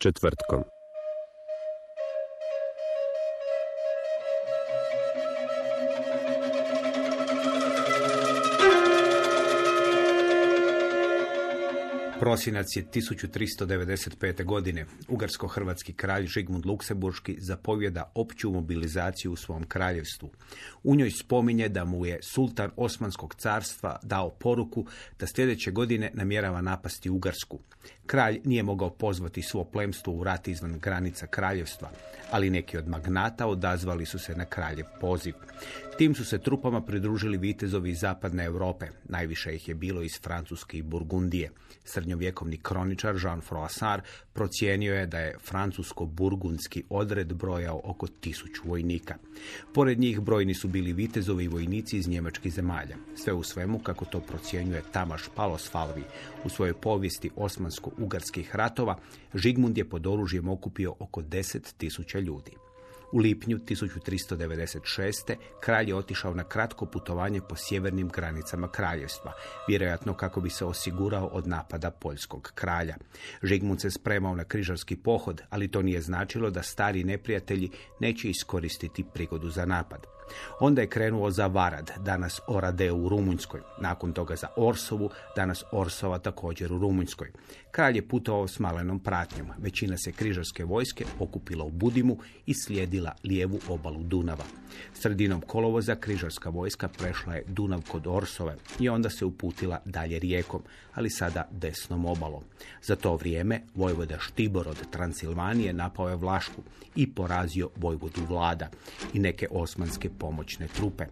Četvrtkom. Prosinac je 1395. godine. Ugarsko-hrvatski kralj Žigmund Luksemburški zapovjeda opću mobilizaciju u svom kraljevstvu. U njoj spominje da mu je sultan Osmanskog carstva dao poruku da sljedeće godine namjerava napasti Ugarsku. Kralj nije mogao pozvati svo plemstvo u rat izvan granica kraljevstva, ali neki od magnata odazvali su se na kraljev poziv. Tim su se trupama pridružili vitezovi iz zapadne Europe. Najviše ih je bilo iz Francuske i Burgundije. Srednjovjekovni kroničar Jean Froissart procijenio je da je francusko-burgundski odred brojao oko tisuću vojnika. Pored njih brojni su bili vitezovi i vojnici iz njemačkih zemalja. Sve u svemu, kako to procjenjuje Tamaš Palosfalvi u svojoj povijesti osmansko-ugarskih ratova, Žigmund je pod oružjem okupio oko 10.000 ljudi. U lipnju 1396. kralj je otišao na kratko putovanje po sjevernim granicama kraljevstva, vjerojatno kako bi se osigurao od napada poljskog kralja. Žigmund se spremao na križarski pohod, ali to nije značilo da stari neprijatelji neće iskoristiti prigodu za napad. Onda je krenuo za Varad, danas Orade u Rumunjskoj. Nakon toga za Orsovu, danas Orsova također u Rumunjskoj. Kralj je putovao s malenom pratnjom. Većina se križarske vojske okupila u Budimu i slijedila lijevu obalu Dunava. Sredinom kolovoza križarska vojska prešla je Dunav kod Orsove i onda se uputila dalje rijekom, ali sada desnom obalom. Za to vrijeme vojvoda Štibor od Transilvanije napao je Vlašku i porazio vojvodu Vlada i neke osmanske pomoćne trupe.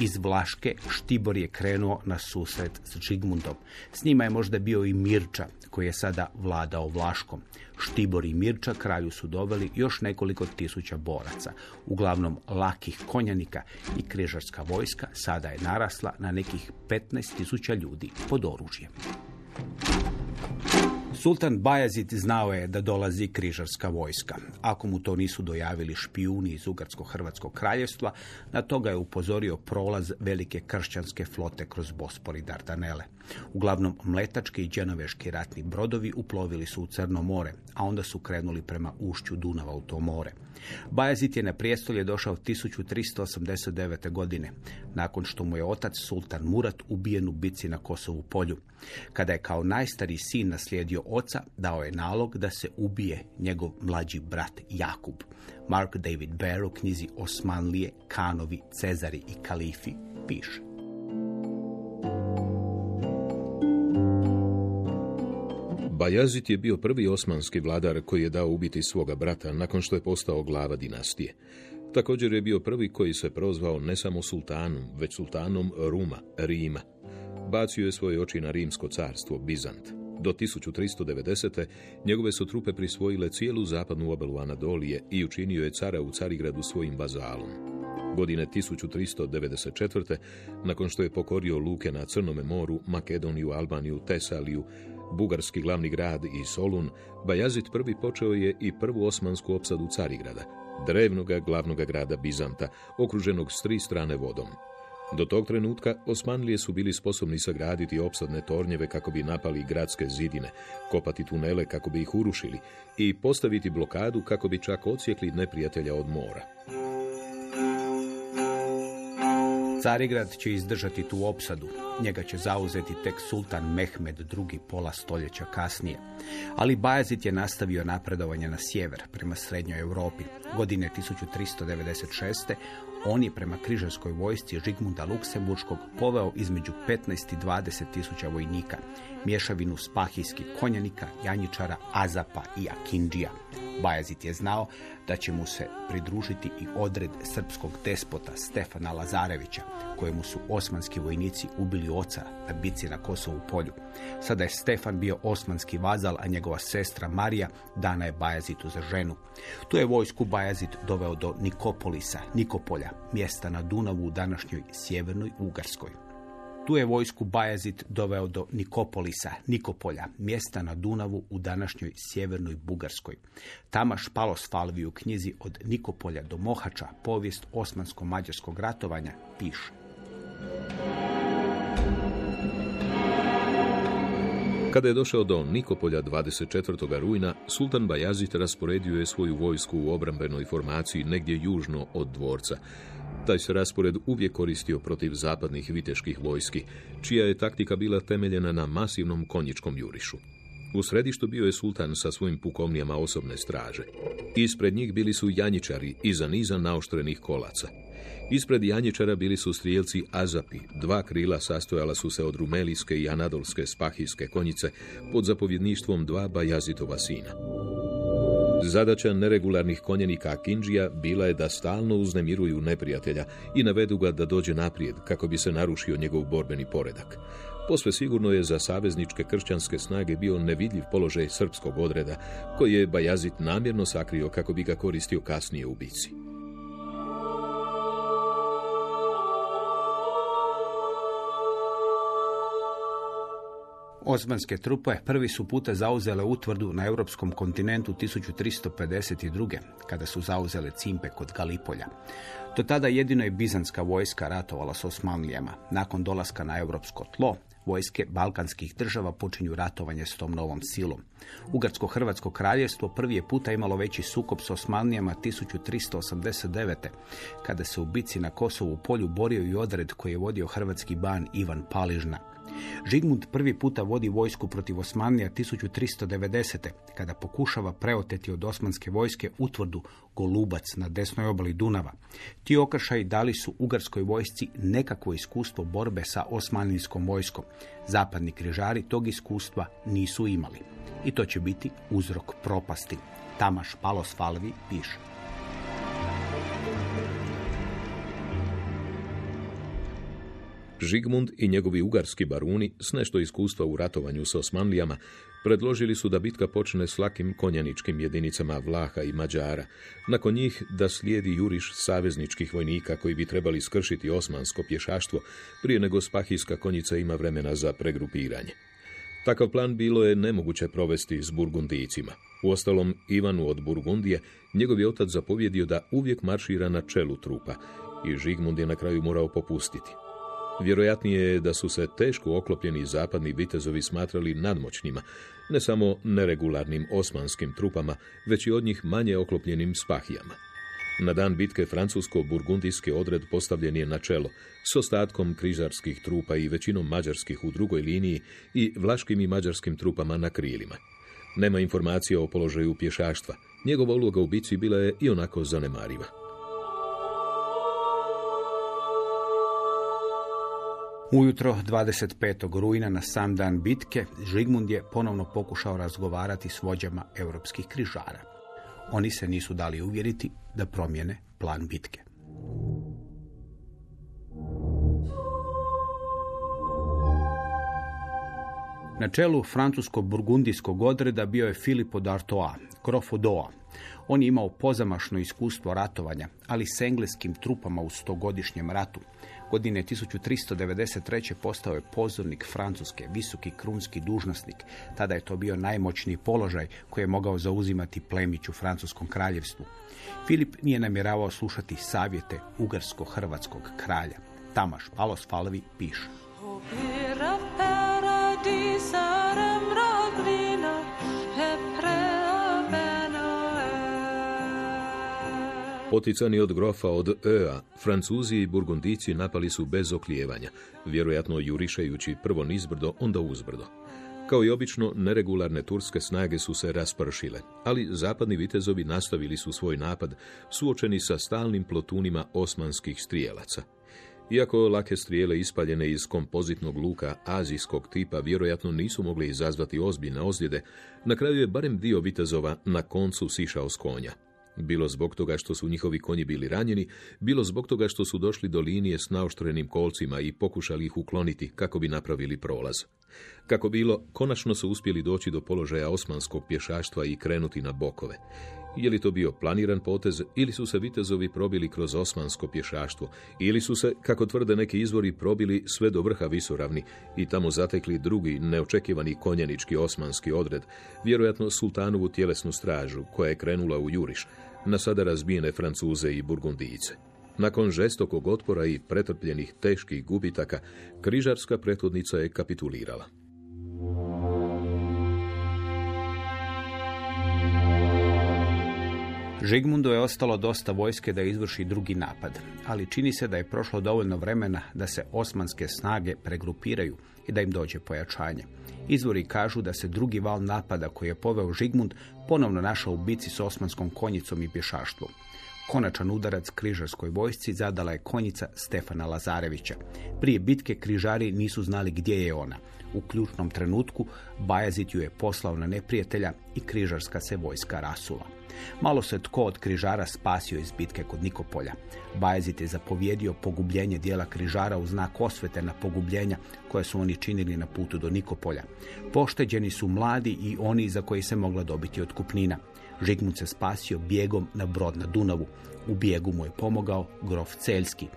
Iz Vlaške Štibor je krenuo na susret s Žigmundom. S njima je možda bio i Mirča, koji je sada vladao Vlaškom. Štibor i Mirča kralju su doveli još nekoliko tisuća boraca, uglavnom lakih konjanika i križarska vojska sada je narasla na nekih 15 tisuća ljudi pod oružjem. Sultan Bajazid znao je da dolazi križarska vojska. Ako mu to nisu dojavili špijuni iz Ugarsko-Hrvatskog kraljevstva, na toga je upozorio prolaz velike kršćanske flote kroz Bospor i Dardanele. Uglavnom, mletački i dženoveški ratni brodovi uplovili su u Crno more, a onda su krenuli prema ušću Dunava u to more. Bajazid je na prijestolje došao 1389. godine, nakon što mu je otac Sultan Murat ubijen u bici na Kosovu polju. Kada je kao najstariji sin naslijedio oca, dao je nalog da se ubije njegov mlađi brat Jakub. Mark David Baer u knjizi Osmanlije, Kanovi, Cezari i Kalifi piše. Bajazit je bio prvi osmanski vladar koji je dao ubiti svoga brata nakon što je postao glava dinastije. Također je bio prvi koji se prozvao ne samo sultanom, već sultanom Ruma, Rima. Bacio je svoje oči na rimsko carstvo, Bizant. Do 1390. njegove su trupe prisvojile cijelu zapadnu obalu Anadolije i učinio je cara u Carigradu svojim bazalom. Godine 1394. nakon što je pokorio luke na Crnome moru, Makedoniju, Albaniju, Tesaliju, bugarski glavni grad i Solun, Bajazit prvi počeo je i prvu osmansku opsadu Carigrada, drevnoga glavnoga grada Bizanta, okruženog s tri strane vodom. Do tog trenutka Osmanlije su bili sposobni sagraditi opsadne tornjeve kako bi napali gradske zidine, kopati tunele kako bi ih urušili i postaviti blokadu kako bi čak odsjekli neprijatelja od mora. Carigrad će izdržati tu opsadu. Njega će zauzeti tek sultan Mehmed II. pola stoljeća kasnije. Ali Bajazit je nastavio napredovanje na sjever, prema srednjoj Europi. Godine 1396. On je prema križarskoj vojsci Žigmunda Luksemburškog poveo između 15 i 20 tisuća vojnika, mješavinu spahijskih konjanika, janjičara, azapa i akindžija. Bajazit je znao da će mu se pridružiti i odred srpskog despota Stefana Lazarevića, kojemu su osmanski vojnici ubili oca na bici na Kosovu polju. Sada je Stefan bio osmanski vazal, a njegova sestra Marija dana je Bajazitu za ženu. Tu je vojsku Bajazit doveo do Nikopolisa, Nikopolja, mjesta na Dunavu u današnjoj sjevernoj Ugarskoj. Tu je vojsku Bajazit doveo do Nikopolisa, Nikopolja, mjesta na Dunavu u današnjoj sjevernoj Bugarskoj. Tamaš Palos Falvi u knjizi Od Nikopolja do Mohača, povijest osmansko-mađarskog ratovanja, piše. Kada je došao do Nikopolja 24. rujna, Sultan Bajazit rasporedio je svoju vojsku u obrambenoj formaciji negdje južno od dvorca. Taj se raspored uvijek koristio protiv zapadnih viteških vojski, čija je taktika bila temeljena na masivnom konjičkom jurišu. U središtu bio je sultan sa svojim pukovnijama osobne straže. Ispred njih bili su janjičari iza niza naoštrenih kolaca. Ispred janjičara bili su strijelci Azapi, dva krila sastojala su se od rumelijske i anadolske spahijske konjice pod zapovjedništvom dva Bajazitova sina. Zadaća neregularnih konjenika Akinđija bila je da stalno uznemiruju neprijatelja i navedu ga da dođe naprijed kako bi se narušio njegov borbeni poredak. Posve sigurno je za savezničke kršćanske snage bio nevidljiv položaj srpskog odreda, koji je Bajazit namjerno sakrio kako bi ga koristio kasnije u bici. Osmanske trupe prvi su puta zauzele utvrdu na europskom kontinentu 1352. kada su zauzele Cimpe kod Galipolja. Do tada jedino je bizanska vojska ratovala s Osmanlijama. Nakon dolaska na europsko tlo, vojske balkanskih država počinju ratovanje s tom novom silom. Ugarsko-Hrvatsko kraljevstvo prvi je puta imalo veći sukob s Osmanlijama 1389. kada se u bici na Kosovu polju borio i odred koji je vodio hrvatski ban Ivan Paližna. Žigmund prvi puta vodi vojsku protiv Osmanlija 1390. kada pokušava preoteti od osmanske vojske utvrdu Golubac na desnoj obali Dunava. Ti okršaji dali su ugarskoj vojsci nekakvo iskustvo borbe sa osmanlijskom vojskom. Zapadni križari tog iskustva nisu imali. I to će biti uzrok propasti. Tamaš Palos Falvi piše. Žigmund i njegovi ugarski baruni s nešto iskustva u ratovanju s Osmanlijama predložili su da bitka počne s lakim konjaničkim jedinicama Vlaha i Mađara. Nakon njih da slijedi juriš savezničkih vojnika koji bi trebali skršiti osmansko pješaštvo prije nego spahijska konjica ima vremena za pregrupiranje. Takav plan bilo je nemoguće provesti s Burgundijcima. Uostalom, Ivanu od Burgundije njegov je otac zapovjedio da uvijek maršira na čelu trupa i Žigmund je na kraju morao popustiti. Vjerojatnije je da su se teško oklopljeni zapadni vitezovi smatrali nadmoćnima, ne samo neregularnim osmanskim trupama, već i od njih manje oklopljenim spahijama. Na dan bitke francusko-burgundijski odred postavljen je na čelo, s ostatkom križarskih trupa i većinom mađarskih u drugoj liniji i vlaškim i mađarskim trupama na krilima. Nema informacija o položaju pješaštva. Njegova uloga u bici bila je i onako zanemariva. Ujutro 25. rujna na sam dan bitke Žigmund je ponovno pokušao razgovarati s vođama europskih križara. Oni se nisu dali uvjeriti da promijene plan bitke. Na čelu francusko-burgundijskog odreda bio je Filipo d'Artois, grof Odoa. On je imao pozamašno iskustvo ratovanja, ali s engleskim trupama u stogodišnjem ratu. Godine 1393. postao je pozornik Francuske, visoki krunski dužnosnik. Tada je to bio najmoćniji položaj koji je mogao zauzimati plemić u francuskom kraljevstvu. Filip nije namjeravao slušati savjete ugarsko-hrvatskog kralja. Tamaš Palos Falvi piše. Poticani od grofa od Ea, Francuzi i Burgundijci napali su bez oklijevanja, vjerojatno jurišajući prvo nizbrdo, onda uzbrdo. Kao i obično, neregularne turske snage su se raspršile, ali zapadni vitezovi nastavili su svoj napad, suočeni sa stalnim plotunima osmanskih strijelaca. Iako lake strijele ispaljene iz kompozitnog luka azijskog tipa vjerojatno nisu mogli izazvati ozbiljne ozljede, na kraju je barem dio vitezova na koncu sišao s konja. Bilo zbog toga što su njihovi konji bili ranjeni, bilo zbog toga što su došli do linije s naoštrenim kolcima i pokušali ih ukloniti kako bi napravili prolaz. Kako bilo, konačno su uspjeli doći do položaja osmanskog pješaštva i krenuti na bokove. Je li to bio planiran potez ili su se vitezovi probili kroz osmansko pješaštvo ili su se, kako tvrde neki izvori, probili sve do vrha visoravni i tamo zatekli drugi neočekivani konjenički osmanski odred, vjerojatno sultanovu tjelesnu stražu koja je krenula u juriš, na sada razbijene Francuze i Burgundijice. Nakon žestokog otpora i pretrpljenih teških gubitaka, križarska prethodnica je kapitulirala. Žigmundu je ostalo dosta vojske da izvrši drugi napad, ali čini se da je prošlo dovoljno vremena da se osmanske snage pregrupiraju i da im dođe pojačanje. Izvori kažu da se drugi val napada koji je poveo Žigmund ponovno našao u bici s osmanskom konjicom i pješaštvom. Konačan udarac križarskoj vojsci zadala je konjica Stefana Lazarevića. Prije bitke križari nisu znali gdje je ona. U ključnom trenutku Bajazit ju je poslao na neprijatelja i križarska se vojska rasula. Malo se tko od križara spasio iz bitke kod Nikopolja. Bajazit je zapovjedio pogubljenje dijela križara u znak osvete na pogubljenja koje su oni činili na putu do Nikopolja. Pošteđeni su mladi i oni za koji se mogla dobiti otkupnina. Žigmund se spasio bijegom na brod na Dunavu. U bijegu mu je pomogao grof Celjski.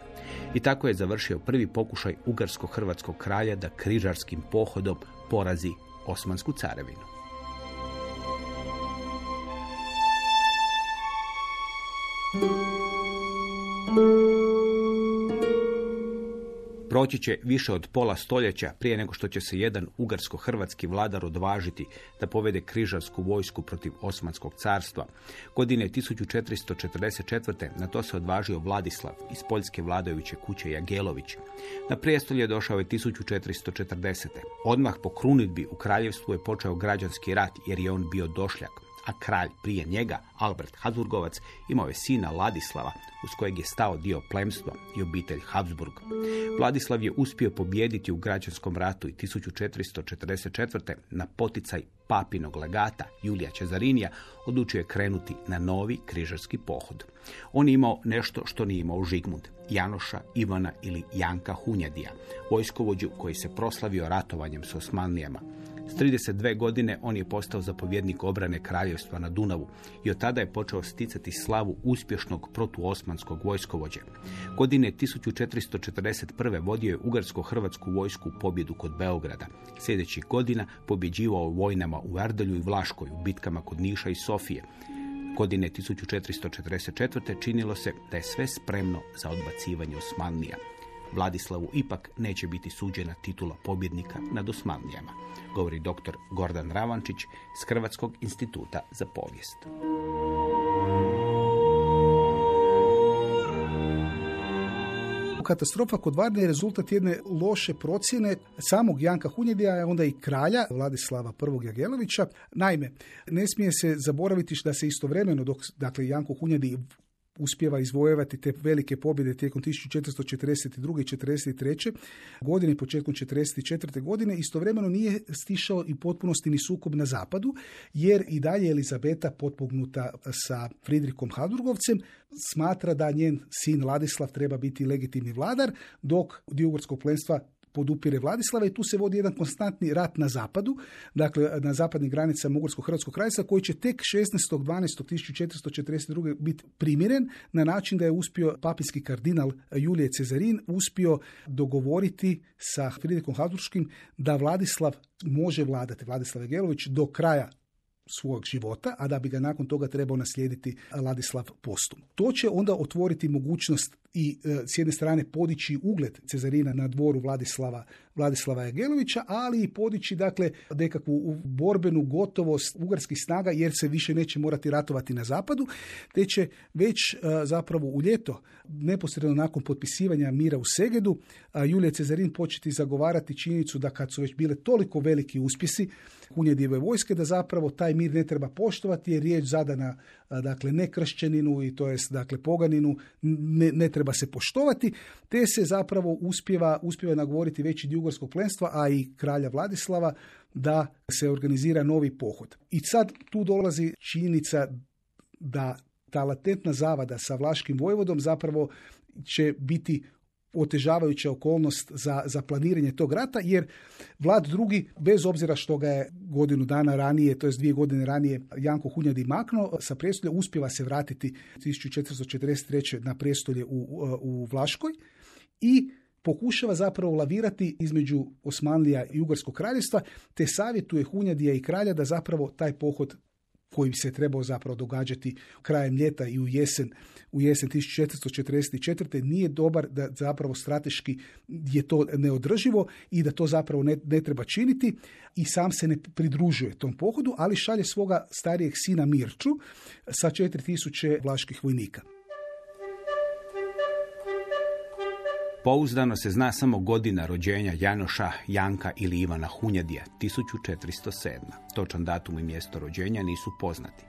I tako je završio prvi pokušaj ugarsko-hrvatskog kralja da križarskim pohodom porazi Osmansku carevinu. Proći će više od pola stoljeća prije nego što će se jedan ugarsko-hrvatski vladar odvažiti da povede križarsku vojsku protiv Osmanskog carstva. Godine 1444. na to se odvažio Vladislav iz poljske vladajuće kuće Jagelović. Na prijestolje došao je 1440. Odmah po krunitbi u kraljevstvu je počeo građanski rat jer je on bio došljak a kralj prije njega, Albert Habsburgovac, imao je sina Ladislava, uz kojeg je stao dio plemstva i obitelj Habsburg. Vladislav je uspio pobijediti u građanskom ratu i 1444. na poticaj papinog legata Julija Cezarinija odlučio je krenuti na novi križarski pohod. On je imao nešto što nije imao Žigmund, Janoša, Ivana ili Janka Hunjadija, vojskovođu koji se proslavio ratovanjem s Osmanlijama. S 32 godine on je postao zapovjednik obrane kraljevstva na Dunavu i od tada je počeo sticati slavu uspješnog protuosmanskog vojskovođe. Godine 1441. vodio je ugarsko-hrvatsku vojsku u pobjedu kod Beograda. Sljedećih godina pobjeđivao u vojnama u Ardalju i Vlaškoj, u bitkama kod Niša i Sofije. Godine 1444. činilo se da je sve spremno za odbacivanje Osmanlija. Vladislavu ipak neće biti suđena titula pobjednika nad Osmanlijama, govori dr. Gordan Ravančić s Hrvatskog instituta za povijest. katastrofa kod Varne je rezultat jedne loše procjene samog Janka Hunjedija, a onda i kralja Vladislava I. Jagelovića. Naime, ne smije se zaboraviti da se istovremeno, dok dakle, Janko Hunjedi uspjeva izvojevati te velike pobjede tijekom 1442. i 43. godine, početkom 44. godine, istovremeno nije stišao i potpunosti ni sukob na zapadu, jer i dalje Elizabeta potpognuta sa Fridrikom Hadurgovcem smatra da njen sin Ladislav treba biti legitimni vladar, dok dio plenstva podupire Vladislava i tu se vodi jedan konstantni rat na zapadu, dakle na zapadnim granicama Ugorsko-Hrvatskog krajstva koji će tek 16.12.1442. biti primiren na način da je uspio papinski kardinal Julije Cezarin uspio dogovoriti sa Fridrikom Habsburgskim da Vladislav može vladati, Vladislav Gelović, do kraja svog života, a da bi ga nakon toga trebao naslijediti Ladislav Postum. To će onda otvoriti mogućnost i e, s jedne strane podići ugled Cezarina na dvoru Vladislava, Vladislava Jagelovića, ali i podići dakle nekakvu borbenu gotovost ugarskih snaga jer se više neće morati ratovati na zapadu, te će već e, zapravo u ljeto, neposredno nakon potpisivanja mira u Segedu, Julije Cezarin početi zagovarati činjenicu da kad su već bile toliko veliki uspjesi Hunjedijeve vojske, da zapravo taj mir ne treba poštovati jer riječ zadana dakle ne kršćaninu i to jest dakle poganinu ne, ne treba se poštovati, te se zapravo uspjeva, uspjeva nagovoriti veći dio ugorskog plenstva, a i kralja Vladislava da se organizira novi pohod. I sad tu dolazi činjenica da ta latentna zavada sa Vlaškim vojvodom zapravo će biti otežavajuća okolnost za, za planiranje tog rata, jer Vlad drugi, bez obzira što ga je godinu dana ranije, to jest dvije godine ranije, Janko Hunjadi maknuo sa prijestolja, uspjeva se vratiti 1443. na prijestolje u, u Vlaškoj i pokušava zapravo lavirati između Osmanlija i Ugarskog kraljevstva, te savjetuje Hunjadija i kralja da zapravo taj pohod koji se trebao zapravo događati krajem ljeta i u jesen, u jesen 1444. nije dobar da zapravo strateški je to neodrživo i da to zapravo ne, ne treba činiti i sam se ne pridružuje tom pohodu, ali šalje svoga starijeg sina Mirču sa 4000 vlaških vojnika. Pouzdano se zna samo godina rođenja Janoša, Janka ili Ivana Hunjadija, 1407. Točan datum i mjesto rođenja nisu poznati.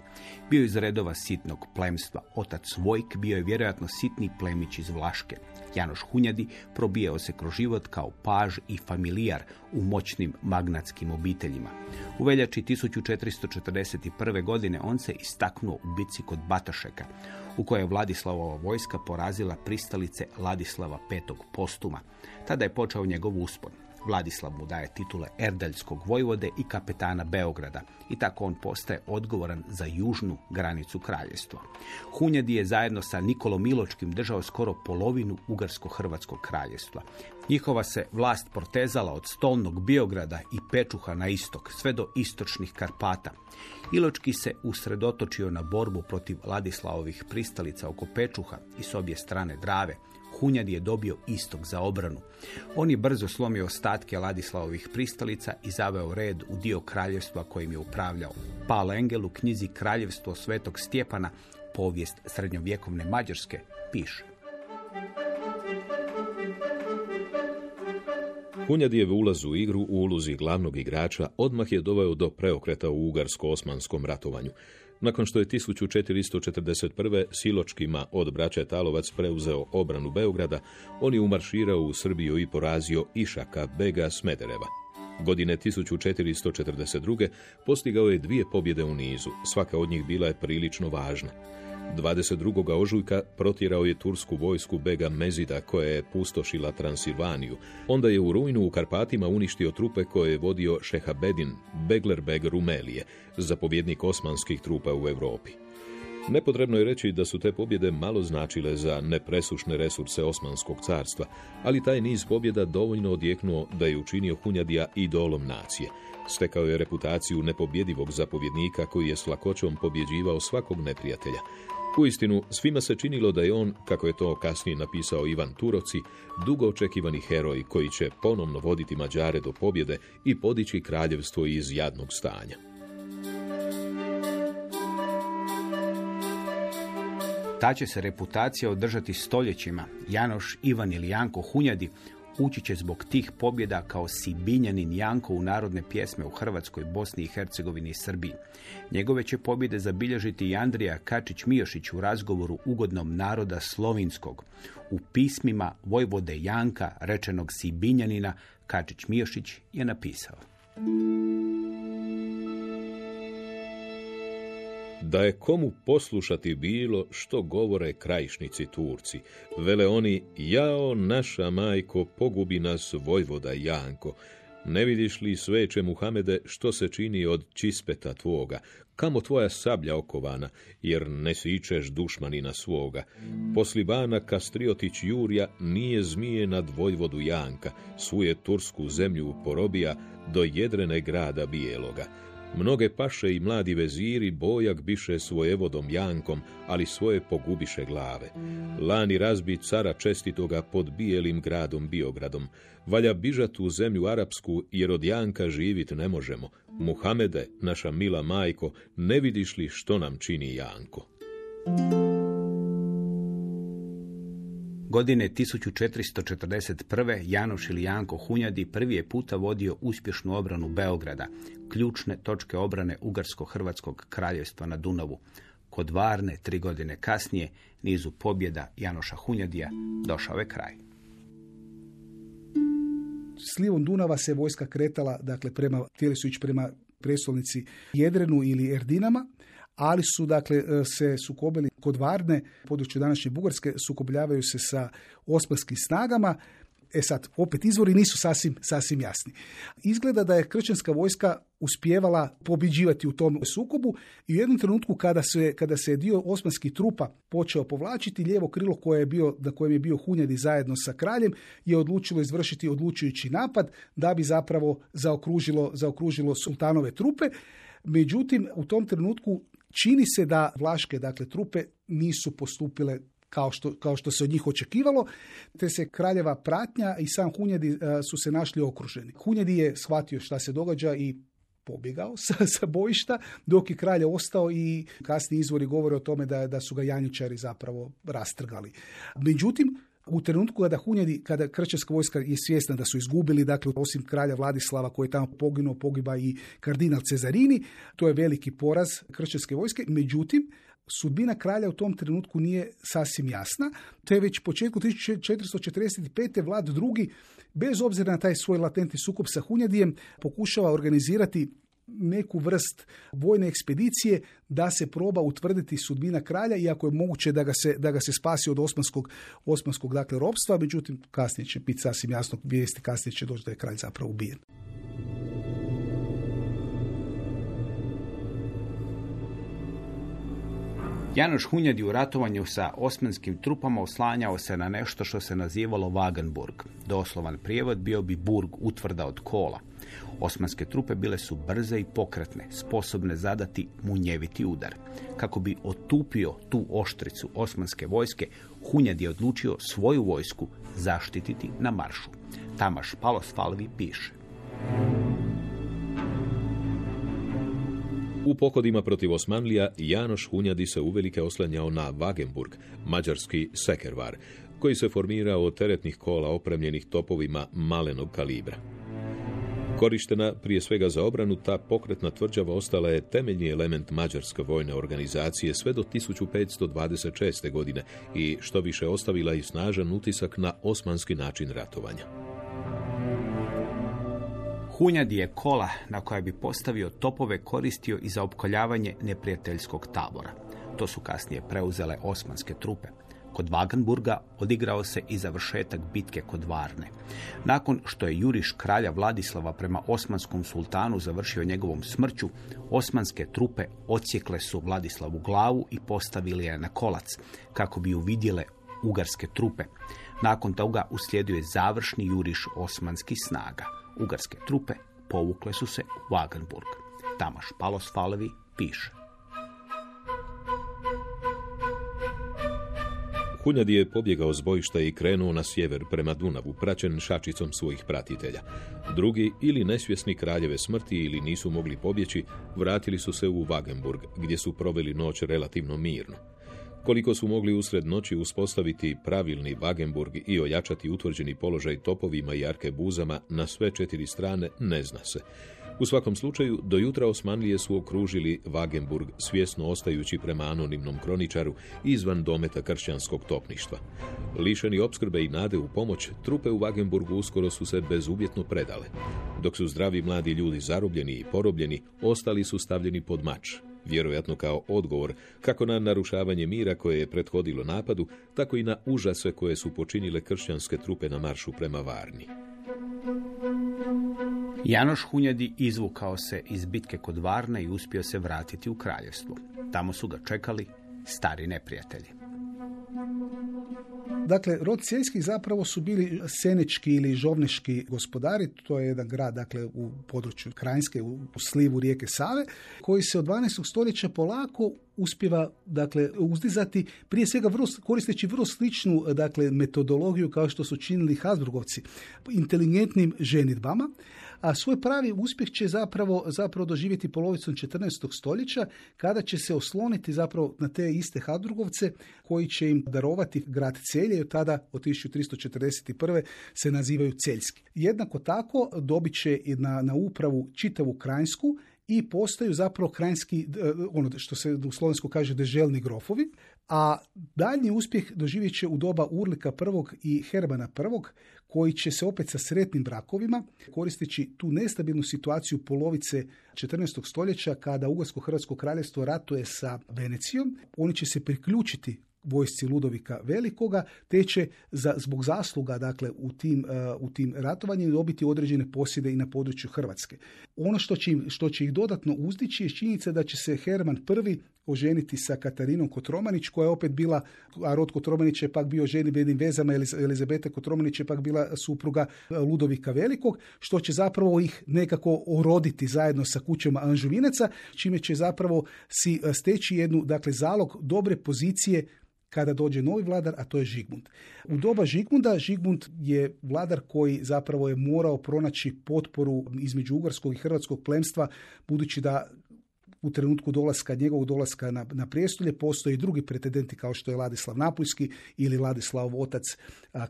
Bio iz redova sitnog plemstva. Otac Vojk bio je vjerojatno sitni plemić iz Vlaške. Janoš Hunjadi probijao se kroz život kao paž i familijar u moćnim magnatskim obiteljima. U veljači 1441. godine on se istaknuo u bici kod Batašeka u kojoj je Vladislavova vojska porazila pristalice Ladislava V. postuma. Tada je počeo njegov uspon. Vladislav mu daje titule Erdaljskog vojvode i kapetana Beograda i tako on postaje odgovoran za južnu granicu kraljestva. Hunjadi je zajedno sa Nikolom Miločkim držao skoro polovinu Ugarsko-Hrvatskog kraljestva. Njihova se vlast protezala od stolnog Biograda i Pečuha na istok, sve do istočnih Karpata. Iločki se usredotočio na borbu protiv Ladislavovih pristalica oko Pečuha i s obje strane Drave, Hunjad je dobio istog za obranu. On je brzo slomio ostatke Ladislavovih pristalica i zaveo red u dio kraljevstva kojim je upravljao. Paul Engel u knjizi Kraljevstvo Svetog Stjepana, povijest srednjovjekovne Mađarske, piše. Hunjadijev ulaz u igru u ulozi glavnog igrača odmah je doveo do preokreta u ugarsko-osmanskom ratovanju. Nakon što je 1441. siločkima od braće Talovac preuzeo obranu Beograda, on je umarširao u Srbiju i porazio Išaka Bega Smedereva. Godine 1442. postigao je dvije pobjede u nizu, svaka od njih bila je prilično važna. 22. ožujka protjerao je tursku vojsku Bega Mezida koja je pustošila Transilvaniju. Onda je u rujnu u Karpatima uništio trupe koje je vodio Šehabedin, Beglerbeg Rumelije, zapovjednik osmanskih trupa u Europi. Nepotrebno je reći da su te pobjede malo značile za nepresušne resurse Osmanskog carstva, ali taj niz pobjeda dovoljno odjeknuo da je učinio Hunjadija idolom nacije. Stekao je reputaciju nepobjedivog zapovjednika koji je s lakoćom pobjeđivao svakog neprijatelja. Uistinu, svima se činilo da je on, kako je to kasnije napisao Ivan Turoci, dugo očekivani heroj koji će ponovno voditi Mađare do pobjede i podići kraljevstvo iz jadnog stanja. Ta će se reputacija održati stoljećima. Janoš, Ivan ili Janko Hunjadi ući će zbog tih pobjeda kao Sibinjanin Janko u narodne pjesme u Hrvatskoj, Bosni i Hercegovini i Srbiji. Njegove će pobjede zabilježiti i Andrija Kačić-Mijošić u razgovoru ugodnom naroda slovinskog. U pismima Vojvode Janka, rečenog Sibinjanina, Kačić-Mijošić je napisao. Da je komu poslušati bilo što govore krajišnici Turci. Vele oni, jao naša majko, pogubi nas vojvoda Janko. Ne vidiš li sveće Muhamede što se čini od čispeta tvoga? Kamo tvoja sablja okovana, jer ne sičeš dušmanina svoga. Poslibana Kastriotić Jurja nije zmije nad vojvodu Janka, suje tursku zemlju porobija do jedrene grada bijeloga Mnoge paše i mladi veziri bojak biše svojevodom Jankom, ali svoje pogubiše glave. Lani razbi cara čestitoga pod bijelim gradom Biogradom. Valja bižat u zemlju arapsku, jer od Janka živit ne možemo. Muhamede, naša mila majko, ne vidiš li što nam čini Janko? Godine 1441. Janoš ili Janko Hunjadi prvi je puta vodio uspješnu obranu Beograda, ključne točke obrane Ugarsko-Hrvatskog kraljevstva na Dunavu. Kod Varne, tri godine kasnije, nizu pobjeda Janoša Hunjadija došao je kraj. Slivom Dunava se vojska kretala, dakle, prema, htjeli su ići prema prestolnici Jedrenu ili Erdinama, ali su dakle e, se sukobili kod Varne, području današnje Bugarske, sukobljavaju se sa osmanskim snagama. E sad, opet izvori nisu sasvim, sasvim jasni. Izgleda da je kršćanska vojska uspjevala pobjeđivati u tom sukobu i u jednom trenutku kada se, kada se dio osmanskih trupa počeo povlačiti, lijevo krilo koje je bio, na kojem je bio Hunjadi zajedno sa kraljem je odlučilo izvršiti odlučujući napad da bi zapravo zaokružilo, zaokružilo sultanove trupe. Međutim, u tom trenutku čini se da vlaške dakle, trupe nisu postupile kao što, kao što se od njih očekivalo, te se kraljeva pratnja i sam Hunjedi e, su se našli okruženi. Hunjedi je shvatio šta se događa i pobjegao sa, sa bojišta, dok je kralj ostao i kasni izvori govore o tome da, da su ga janjičari zapravo rastrgali. Međutim, u trenutku kada Hunjadi, kada kršćanska vojska je svjesna da su izgubili, dakle osim kralja Vladislava koji je tamo poginuo, pogiba i kardinal Cezarini, to je veliki poraz kršćanske vojske. Međutim, sudbina kralja u tom trenutku nije sasvim jasna, te već početku 1445. Vlad drugi, bez obzira na taj svoj latentni sukob sa Hunjadijem, pokušava organizirati neku vrst vojne ekspedicije da se proba utvrditi sudbina kralja, iako je moguće da ga se, da ga se spasi od osmanskog, osmanskog dakle, ropstva, međutim kasnije će biti sasvim jasno, vijesti kasnije će doći da je kralj zapravo ubijen. Janoš Hunjadi u ratovanju sa osmanskim trupama oslanjao se na nešto što se nazivalo Wagenburg. Doslovan prijevod bio bi burg utvrda od kola. Osmanske trupe bile su brze i pokretne, sposobne zadati munjeviti udar. Kako bi otupio tu oštricu osmanske vojske, Hunjad je odlučio svoju vojsku zaštititi na maršu. Tamaš Palosfalvi piše. U pohodima protiv Osmanlija Janoš Hunjadi se uvelike oslanjao na Wagenburg, mađarski Sekervar, koji se formirao od teretnih kola opremljenih topovima malenog kalibra. Korištena prije svega za obranu, ta pokretna tvrđava ostala je temeljni element mađarske vojne organizacije sve do 1526. godine i što više ostavila i snažan utisak na osmanski način ratovanja. Hunjadi je kola na koja bi postavio topove koristio i za opkoljavanje neprijateljskog tabora. To su kasnije preuzele osmanske trupe. Kod Wagenburga odigrao se i završetak bitke kod Varne. Nakon što je juriš kralja Vladislava prema osmanskom sultanu završio njegovom smrću, osmanske trupe ocijekle su Vladislavu glavu i postavili je na kolac, kako bi ju ugarske trupe. Nakon toga uslijedio je završni juriš osmanskih snaga. Ugarske trupe povukle su se u Wagenburg. Tamaš Palosfalovi piše. Hunjadi je pobjegao s bojišta i krenuo na sjever prema Dunavu, praćen šačicom svojih pratitelja. Drugi, ili nesvjesni kraljeve smrti ili nisu mogli pobjeći, vratili su se u Wagenburg, gdje su proveli noć relativno mirno. Koliko su mogli usred noći uspostaviti pravilni Wagenburg i ojačati utvrđeni položaj topovima i arkebuzama na sve četiri strane, ne zna se. U svakom slučaju, do jutra Osmanlije su okružili Wagenburg, svjesno ostajući prema anonimnom kroničaru izvan dometa kršćanskog topništva. Lišeni opskrbe i nade u pomoć, trupe u Wagenburgu uskoro su se bezuvjetno predale. Dok su zdravi mladi ljudi zarobljeni i porobljeni, ostali su stavljeni pod mač, vjerojatno kao odgovor kako na narušavanje mira koje je prethodilo napadu, tako i na užase koje su počinile kršćanske trupe na maršu prema Varni. Janoš Hunjadi izvukao se iz bitke kod Varne i uspio se vratiti u kraljevstvo. Tamo su ga čekali stari neprijatelji. Dakle, rod Celjskih zapravo su bili senečki ili žovneški gospodari, to je jedan grad dakle, u području Krajinske, u, slivu rijeke Save, koji se od 12. stoljeća polako uspjeva dakle uzdizati prije svega vrlo, koristeći vrlo sličnu dakle metodologiju kao što su činili Habsburgovci inteligentnim ženidbama a svoj pravi uspjeh će zapravo, zapravo doživjeti polovicom 14. stoljeća kada će se osloniti zapravo na te iste Habsburgovce koji će im darovati grad Celje i od tada od 1341. se nazivaju Celjski. Jednako tako dobit će na, na upravu čitavu Krajnsku i postaju zapravo krajinski, ono što se u slovensku kaže deželni grofovi, a daljnji uspjeh doživjet će u doba Urlika I i Hermana I, koji će se opet sa sretnim brakovima, koristeći tu nestabilnu situaciju polovice 14. stoljeća, kada Ugarsko-Hrvatsko kraljevstvo ratuje sa Venecijom, oni će se priključiti vojsci Ludovika Velikoga, te će za, zbog zasluga dakle, u, tim, uh, tim ratovanjima dobiti određene posjede i na području Hrvatske. Ono što će, im, što će ih dodatno uzdići je činjenica da će se Herman I oženiti sa Katarinom Kotromanić, koja je opet bila, a rod Kotromanić je pak bio ženibednim vezama, Elizabeta Kotromanić je pak bila supruga uh, Ludovika Velikog, što će zapravo ih nekako oroditi zajedno sa kućama Anžuvinaca, čime će zapravo si uh, steći jednu, dakle, zalog dobre pozicije kada dođe novi vladar, a to je Žigmund. U doba Žigmunda, Žigmund je vladar koji zapravo je morao pronaći potporu između ugarskog i hrvatskog plemstva, budući da u trenutku dolaska, njegovog dolaska na, na prijestolje postoje i drugi pretendenti kao što je Ladislav Napuljski ili Ladislav otac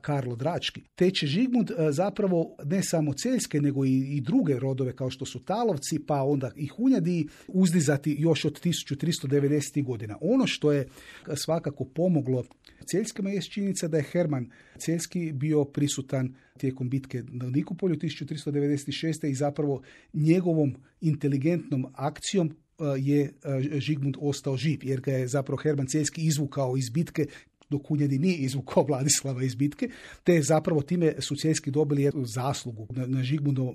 Karlo Drački. Te će Žigmund zapravo ne samo celjske nego i, i druge rodove kao što su Talovci pa onda i Hunjadi uzdizati još od 1390. godina. Ono što je svakako pomoglo Celjskima je činjenica da je Herman Celjski bio prisutan tijekom bitke na Nikopolju 1396. i zapravo njegovom inteligentnom akcijom je Žigmund ostao živ, jer ga je zapravo Herman Celjski izvukao iz bitke dok Hunjadi nije izvukao Vladislava iz bitke, te zapravo time su Celjski dobili jednu zaslugu na, na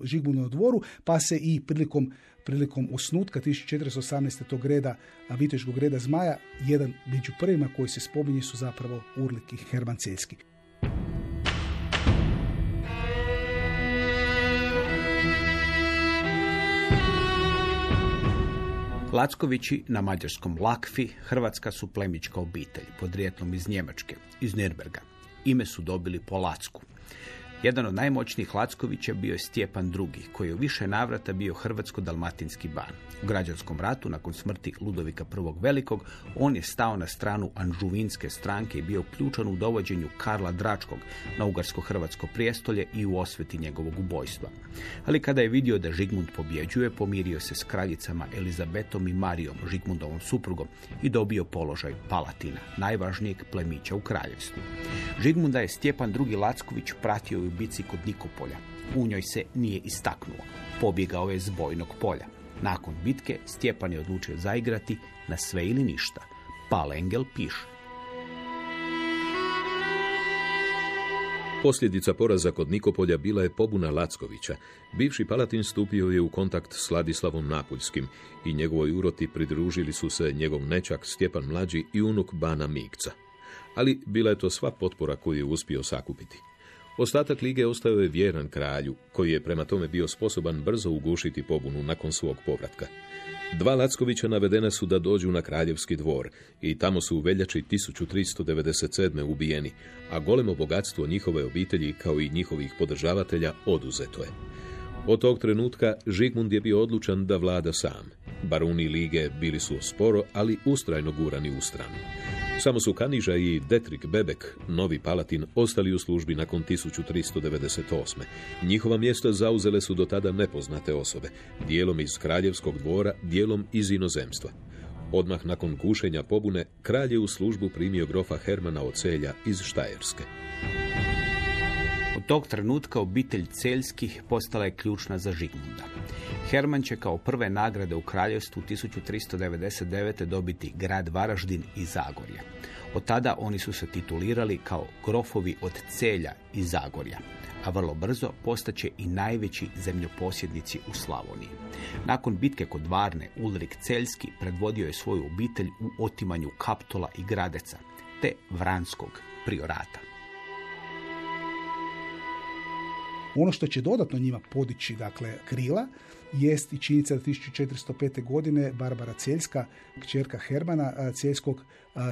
Žigmundovom dvoru, pa se i prilikom prilikom osnutka 1418. tog reda, viteškog reda Zmaja, jedan među prvima koji se spominje su zapravo Urlik i Herman. Lackovići na mađarskom Lakfi, hrvatska su plemička obitelj, podrijetlom iz Njemačke, iz Nürnberga. Ime su dobili po Lacku. Jedan od najmoćnijih Lackovića bio je Stjepan II, koji je u više navrata bio hrvatsko-dalmatinski ban. U građanskom ratu, nakon smrti Ludovika I. Velikog, on je stao na stranu Anžuvinske stranke i bio ključan u dovođenju Karla Dračkog na ugarsko-hrvatsko prijestolje i u osveti njegovog ubojstva. Ali kada je vidio da Žigmund pobjeđuje, pomirio se s kraljicama Elizabetom i Marijom, Žigmundovom suprugom, i dobio položaj Palatina, najvažnijeg plemića u kraljevstvu. Žigmunda je Stjepan II. Lacković pratio u bici kod Nikopolja. U njoj se nije istaknuo. Pobjegao je s bojnog polja. Nakon bitke Stjepan je odlučio zaigrati na sve ili ništa. Pal Engel piše. Posljedica poraza kod Nikopolja bila je pobuna Lackovića. Bivši palatin stupio je u kontakt s Ladislavom Napuljskim i njegovoj uroti pridružili su se njegov nečak Stjepan Mlađi i unuk Bana Migca. Ali bila je to sva potpora koju je uspio sakupiti. Ostatak lige ostao je vjeran kralju, koji je prema tome bio sposoban brzo ugušiti pobunu nakon svog povratka. Dva Lackovića navedena su da dođu na kraljevski dvor i tamo su u veljači 1397. ubijeni, a golemo bogatstvo njihove obitelji kao i njihovih podržavatelja oduzeto je. Od tog trenutka Žigmund je bio odlučan da vlada sam. Baruni lige bili su sporo, ali ustrajno gurani u stranu. Samo su Kaniža i Detrik Bebek, novi palatin, ostali u službi nakon 1398. Njihova mjesta zauzele su do tada nepoznate osobe, dijelom iz kraljevskog dvora, dijelom iz inozemstva. Odmah nakon kušenja pobune, kralj je u službu primio grofa Hermana Ocelja iz Štajerske. Tog trenutka obitelj Celjskih postala je ključna za Žigmunda. Herman će kao prve nagrade u kraljevstvu 1399. dobiti grad Varaždin i Zagorje. Od tada oni su se titulirali kao grofovi od Celja i Zagorja, a vrlo brzo postaće i najveći zemljoposjednici u Slavoniji. Nakon bitke kod Varne, Ulrik Celjski predvodio je svoju obitelj u otimanju Kaptola i Gradeca, te Vranskog priorata. Ono što će dodatno njima podići dakle, krila jest i činjenica da 1405. godine Barbara Celjska, kćerka Hermana Celjskog,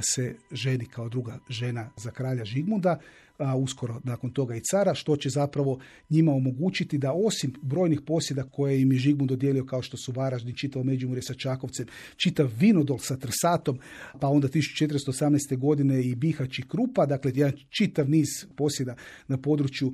se ženi kao druga žena za kralja Žigmunda, a uskoro nakon toga i cara, što će zapravo njima omogućiti da osim brojnih posjeda koje im je Žigmund dodijelio kao što su Varaždin, čitav Međimurje sa Čakovcem, čitav Vinodol sa Trsatom, pa onda 1418. godine i Bihać i Krupa, dakle jedan čitav niz posjeda na području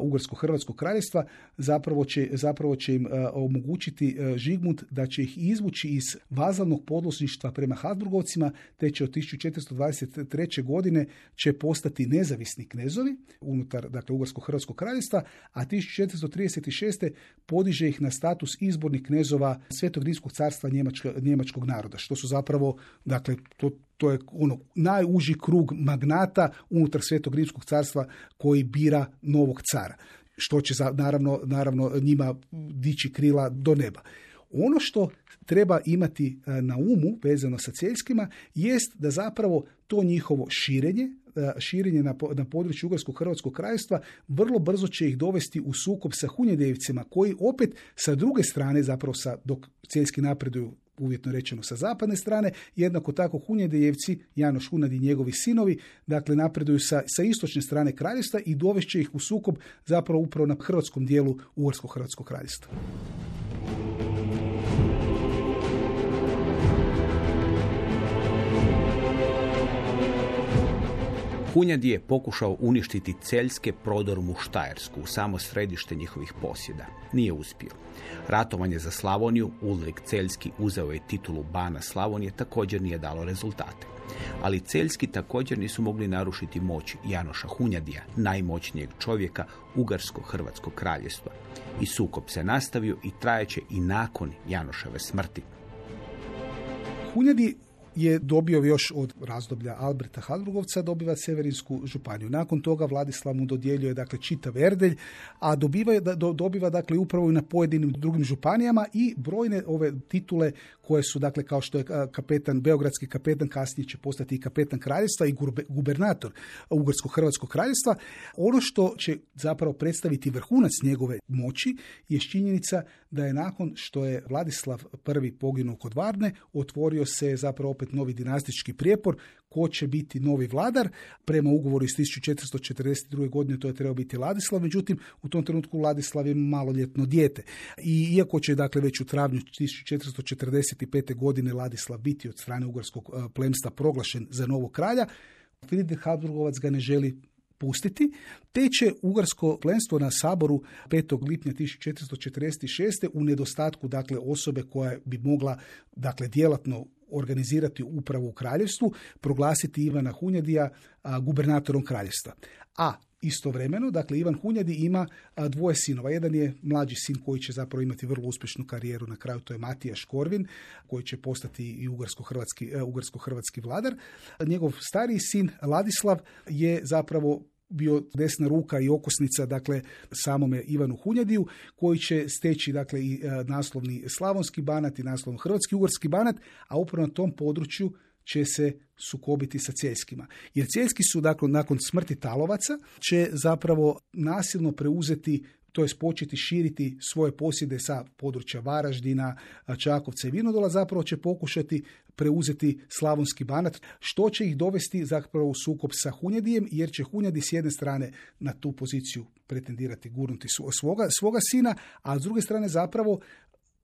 Ugarsko-Hrvatskog kraljevstva, zapravo će, zapravo će im omogućiti Žigmund da će ih izvući iz vazalnog podložništva prema Habsburgovcima, te će od 1423. godine će postati nezavisni knezovi unutar dakle, Ugarsko-Hrvatskog kraljevstva, a 1436. podiže ih na status izbornih knezova Svetog Rimskog carstva njemačka, njemačkog naroda, što su zapravo, dakle, to, to je ono najuži krug magnata unutar Svetog Rimskog carstva koji bira novog cara što će za, naravno, naravno njima dići krila do neba. Ono što treba imati e, na umu vezano sa Celjskima jest da zapravo to njihovo širenje, e, širenje na, području Ugarskog Hrvatskog krajstva vrlo brzo će ih dovesti u sukob sa Hunjedevicima koji opet sa druge strane zapravo sa, dok Celjski napreduju uvjetno rečeno sa zapadne strane, jednako tako Hunjedejevci, Janoš Hunad i njegovi sinovi, dakle napreduju sa, sa istočne strane kraljevstva i dovešće ih u sukob zapravo upravo na hrvatskom dijelu Ugarsko-Hrvatskog kraljevstva. Hunjadi je pokušao uništiti celjske prodorom u Štajersku, u samo središte njihovih posjeda. Nije uspio. Ratovanje za Slavoniju, Ulrik Celjski uzeo je titulu Bana Slavonije, također nije dalo rezultate. Ali Celjski također nisu mogli narušiti moć Janoša Hunjadija, najmoćnijeg čovjeka Ugarsko-Hrvatskog kraljevstva. I sukob se nastavio i trajeće i nakon Janoševe smrti. Hunjadi je dobio još od razdoblja Alberta Habsburgovca dobiva Severinsku županiju. Nakon toga Vladislav mu dodjeljuje dakle čitav Erdelj, a dobiva, do, dobiva dakle upravo i na pojedinim drugim županijama i brojne ove titule koje su dakle kao što je kapetan, beogradski kapetan, kasnije će postati i kapetan kraljevstva i gubernator Ugarsko-Hrvatskog kraljevstva. Ono što će zapravo predstaviti vrhunac njegove moći je činjenica da je nakon što je Vladislav prvi poginuo kod Varne, otvorio se zapravo opet novi dinastički prijepor ko će biti novi vladar. Prema ugovoru iz 1442. godine to je trebao biti Ladislav, međutim u tom trenutku Ladislav je maloljetno dijete. I iako će dakle već u travnju 1445. godine Ladislav biti od strane ugarskog plemstva proglašen za novog kralja, Friedrich Habsburgovac ga ne želi pustiti, te će ugarsko plenstvo na saboru 5. lipnja 1446. u nedostatku dakle osobe koja bi mogla dakle djelatno organizirati upravu u kraljevstvu, proglasiti Ivana Hunjadija gubernatorom kraljevstva. A istovremeno, dakle, Ivan Hunjadi ima dvoje sinova. Jedan je mlađi sin koji će zapravo imati vrlo uspješnu karijeru na kraju, to je Matija Škorvin, koji će postati i ugarsko-hrvatski, ugarsko-hrvatski vladar. Njegov stariji sin Ladislav je zapravo bio desna ruka i okosnica dakle samome Ivanu Hunjadiju koji će steći dakle i naslovni slavonski banat i naslovno hrvatski ugarski banat, a upravo na tom području će se sukobiti sa Cijeljskima. Jer Cijeljski su dakle nakon smrti Talovaca će zapravo nasilno preuzeti to je početi širiti svoje posjede sa područja Varaždina, Čakovca i Vinodola, zapravo će pokušati preuzeti slavonski banat, što će ih dovesti zapravo u sukob sa Hunjadijem, jer će Hunjadi s jedne strane na tu poziciju pretendirati gurnuti svoga, svoga sina, a s druge strane zapravo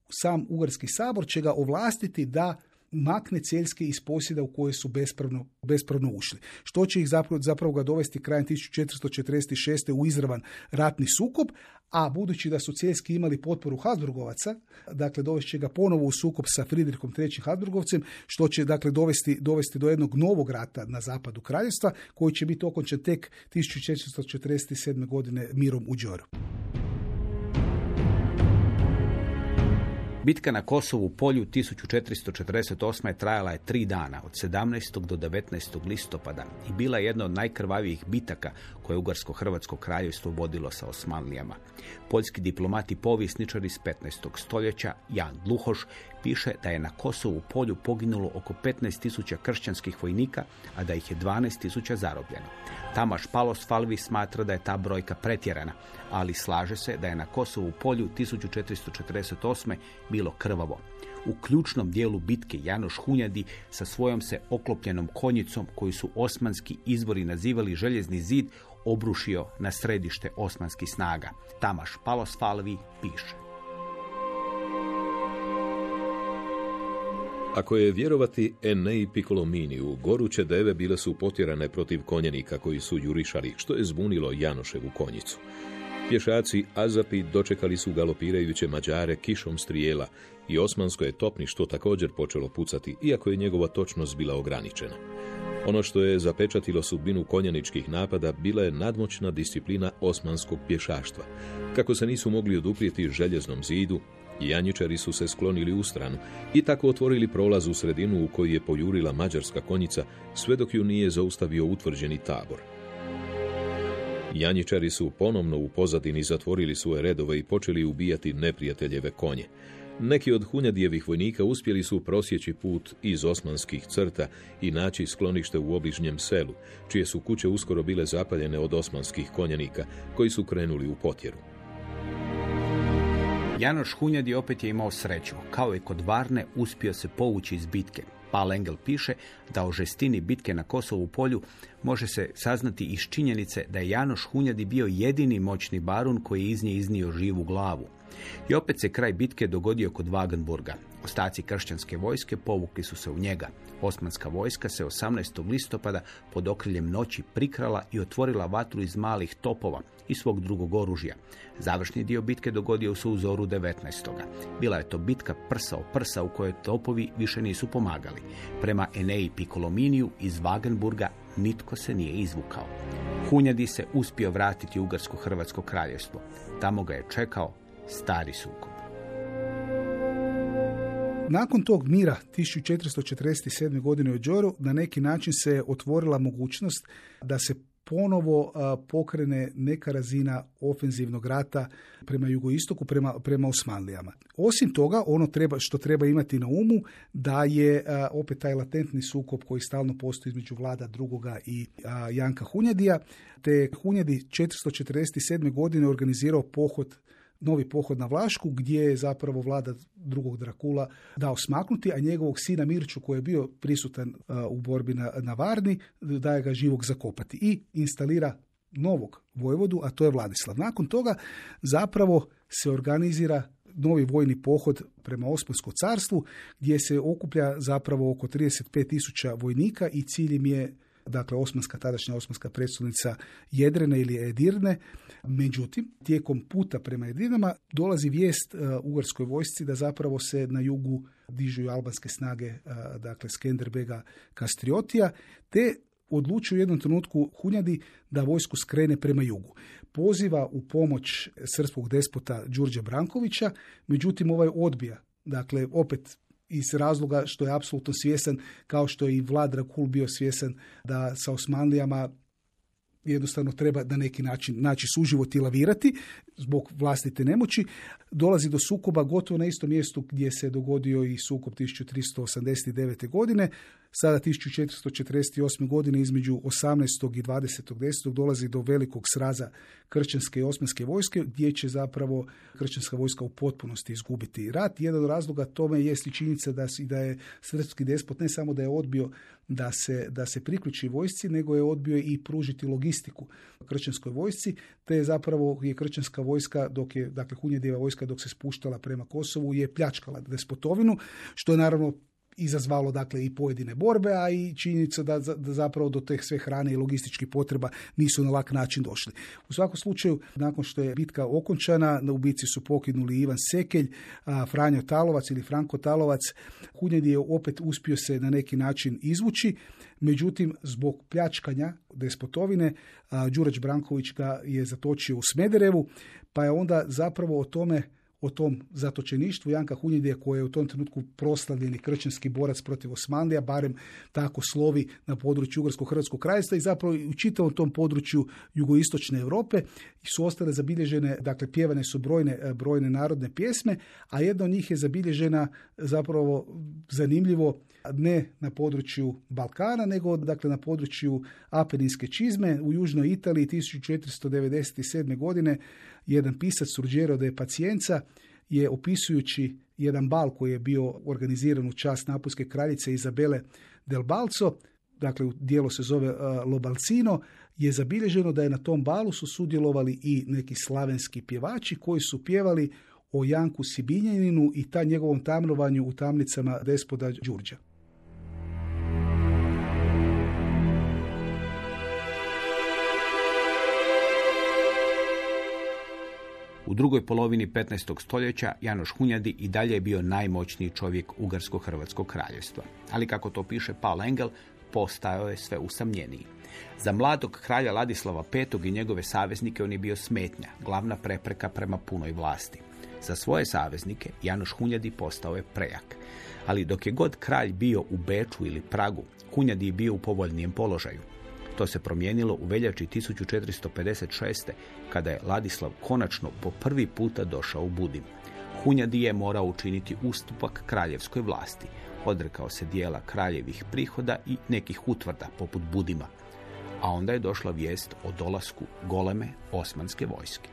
sam Ugarski sabor će ga ovlastiti da makne Celjske iz posjeda u koje su bespravno, bespravno ušli. Što će ih zapravo, zapravo ga dovesti krajem 1446. u izravan ratni sukob, a budući da su Celjski imali potporu Habsburgovaca, dakle dovešće ga ponovo u sukob sa Fridrikom III. Habsburgovcem, što će dakle dovesti, dovesti do jednog novog rata na zapadu kraljevstva, koji će biti okončan tek 1447. godine mirom u Đoru. Bitka na Kosovu polju 1448. trajala je tri dana, od 17. do 19. listopada i bila je jedna od najkrvavijih bitaka koje je Ugarsko-Hrvatsko kraljevstvo vodilo sa Osmanlijama. Poljski diplomati povjesničari iz 15. stoljeća Jan Dluhoš piše da je na Kosovu polju poginulo oko 15.000 kršćanskih vojnika, a da ih je 12.000 zarobljeno. Tamaš Palos Falvi smatra da je ta brojka pretjerana, ali slaže se da je na Kosovu polju 1448. bilo krvavo. U ključnom dijelu bitke Janoš Hunjadi sa svojom se oklopljenom konjicom koju su osmanski izvori nazivali željezni zid obrušio na središte osmanskih snaga. Tamaš Palos Falvi piše. Ako je vjerovati Enei Picolominiju, goruće deve bile su potjerane protiv konjenika koji su jurišali, što je zbunilo Janoševu konjicu. Pješaci Azapi dočekali su galopirajuće Mađare kišom strijela i osmansko je topništvo također počelo pucati, iako je njegova točnost bila ograničena. Ono što je zapečatilo sudbinu konjaničkih napada bila je nadmoćna disciplina osmanskog pješaštva. Kako se nisu mogli oduprijeti željeznom zidu, Janjičari su se sklonili u stranu i tako otvorili prolaz u sredinu u koji je pojurila mađarska konjica sve dok ju nije zaustavio utvrđeni tabor. Janjičari su ponovno u pozadini zatvorili svoje redove i počeli ubijati neprijateljeve konje. Neki od Hunjadijevih vojnika uspjeli su prosjeći put iz osmanskih crta i naći sklonište u obližnjem selu, čije su kuće uskoro bile zapaljene od osmanskih konjanika, koji su krenuli u potjeru. Janoš Hunjadi opet je imao sreću. Kao i kod Varne uspio se povući iz bitke. Pal Engel piše da o žestini bitke na Kosovu polju može se saznati iz činjenice da je Janoš Hunjadi bio jedini moćni barun koji je iz nje iznio živu glavu. I opet se kraj bitke dogodio kod Wagenburga. Ostaci kršćanske vojske povukli su se u njega. Osmanska vojska se 18. listopada pod okriljem noći prikrala i otvorila vatru iz malih topova i svog drugog oružja. Završni dio bitke dogodio se u zoru 19. Bila je to bitka prsa o prsa u kojoj topovi više nisu pomagali. Prema Eneji Picolominiju iz Wagenburga nitko se nije izvukao. Hunjadi se uspio vratiti Ugarsko-Hrvatsko kraljevstvo. Tamo ga je čekao stari sukob. Nakon tog mira 1447. godine u Đoru na neki način se otvorila mogućnost da se ponovo pokrene neka razina ofenzivnog rata prema jugoistoku, prema, prema Osmanlijama. Osim toga, ono treba, što treba imati na umu, da je opet taj latentni sukob koji stalno postoji između vlada drugoga i Janka Hunjadija, te Hunjadi 447. godine organizirao pohod novi pohod na Vlašku gdje je zapravo vlada drugog Drakula dao smaknuti, a njegovog sina Mirču koji je bio prisutan u borbi na, na Varni daje ga živog zakopati i instalira novog vojvodu, a to je Vladislav. Nakon toga zapravo se organizira novi vojni pohod prema Osmanskom carstvu gdje se okuplja zapravo oko 35 tisuća vojnika i cilj im je dakle osmanska, tadašnja osmanska predstavnica Jedrene ili Edirne. Međutim, tijekom puta prema Jedrinama dolazi vijest uh, ugarskoj vojsci da zapravo se na jugu dižu albanske snage, uh, dakle Skenderbega Kastriotija, te odlučuje u jednom trenutku Hunjadi da vojsku skrene prema jugu. Poziva u pomoć srpskog despota Đurđa Brankovića, međutim ovaj odbija. Dakle, opet iz razloga što je apsolutno svjesan, kao što je i Vlad Rakul bio svjesan da sa Osmanlijama jednostavno treba na neki način naći suživot i lavirati zbog vlastite nemoći. Dolazi do sukoba gotovo na istom mjestu gdje se dogodio i sukob 1389. godine. Sada 1448. godine između 18. i 20. dolazi do velikog sraza kršćanske i osmanske vojske gdje će zapravo kršćanska vojska u potpunosti izgubiti rat. Jedan od razloga tome jest i činjenica da, da je srpski despot ne samo da je odbio da se, da se priključi vojsci, nego je odbio i pružiti logistiku kršćanskoj vojsci, te zapravo je kršćanska vojska, dok je, dakle, Hunjedijeva vojska dok se spuštala prema Kosovu, je pljačkala despotovinu, što je naravno izazvalo dakle i pojedine borbe, a i činjenica da, da zapravo do teh sve hrane i logističkih potreba nisu na lak način došli. U svakom slučaju, nakon što je bitka okončana, na ubici su pokinuli Ivan Sekelj, Franjo Talovac ili Franko Talovac. Hunjedi je opet uspio se na neki način izvući, međutim, zbog pljačkanja despotovine, Đurać Branković ga je zatočio u Smederevu, pa je onda zapravo o tome o tom zatočeništvu Janka Hunjedija koji je u tom trenutku proslavljeni kršćanski borac protiv Osmanlija, barem tako slovi na području Ugarsko-Hrvatskog krajstva i zapravo u čitavom tom području jugoistočne Europe su ostale zabilježene, dakle pjevane su brojne, brojne narodne pjesme, a jedna od njih je zabilježena zapravo zanimljivo ne na području Balkana, nego dakle na području Apeninske čizme u južnoj Italiji 1497. godine jedan pisac Surđero de Pacijenca je opisujući jedan bal koji je bio organiziran u čast Napolske kraljice Izabele del Balco, dakle dijelo se zove uh, Lobalcino, je zabilježeno da je na tom balu su sudjelovali i neki slavenski pjevači koji su pjevali o Janku Sibinjaninu i ta njegovom tamnovanju u tamnicama despoda Đurđa. U drugoj polovini 15. stoljeća Janoš Hunjadi i dalje je bio najmoćniji čovjek Ugarsko-Hrvatskog kraljevstva. Ali kako to piše Paul Engel, postao je sve usamljeniji. Za mladog kralja Ladislava V. i njegove saveznike on je bio smetnja, glavna prepreka prema punoj vlasti. Za svoje saveznike Janoš Hunjadi postao je prejak. Ali dok je god kralj bio u Beču ili Pragu, Hunjadi je bio u povoljnijem položaju. To se promijenilo u veljači 1456. kada je Ladislav konačno po prvi puta došao u Budim. Hunjadi je morao učiniti ustupak kraljevskoj vlasti. Odrekao se dijela kraljevih prihoda i nekih utvrda, poput Budima. A onda je došla vijest o dolasku goleme osmanske vojske.